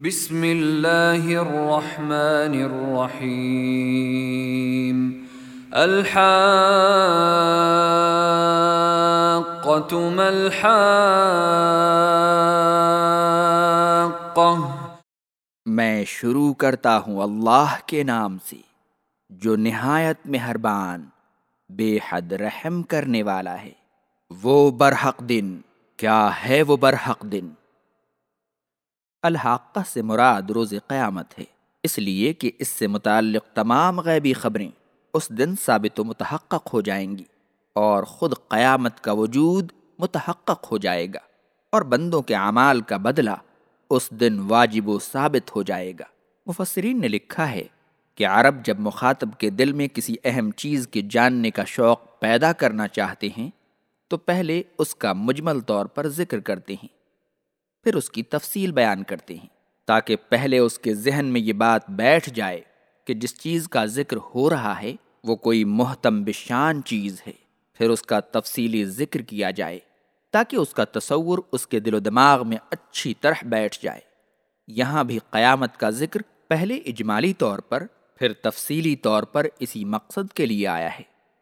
بسم اللہ الرحمن الرحیم الحاقة ما الحاقة میں شروع کرتا ہوں اللہ کے نام سے، جو نہایت مہربان بے حد رحم کرنے والا ہے۔ وہ برحق دن، کیا ہے وہ برحق دن؟ الحاقہ سے مراد روز قیامت ہے، اس لیے کہ اس سے متعلق تمام غیبی خبریں اس دن ثابت و متحقق ہو جائیں گی اور خود قیامت کا وجود متحقق ہو جائے گا اور بندوں کے اعمال کا بدلہ اس دن واجب و ثابت ہو جائے گا۔ مفسرین نے لکھا ہے کہ عرب جب مخاطب کے دل میں کسی اہم چیز کے جاننے کا شوق پیدا کرنا چاہتے ہیں، تو پہلے اس کا مجمل طور پر ذکر کرتے ہیں۔ پھر اس کی تفصیل بیان کرتے ہیں، تاکہ پہلے اس کے ذہن میں یہ بات بیٹھ جائے کہ جس چیز کا ذکر ہو رہا ہے، وہ کوئی محتم بشان چیز ہے۔ پھر اس کا تفصیلی ذکر کیا جائے، تاکہ اس کا تصور اس کے دل و دماغ میں اچھی طرح بیٹھ جائے۔ یہاں بھی قیامت کا ذکر پہلے اجمالی طور پر، پھر تفصیلی طور پر اسی مقصد کے لیے آیا ہے۔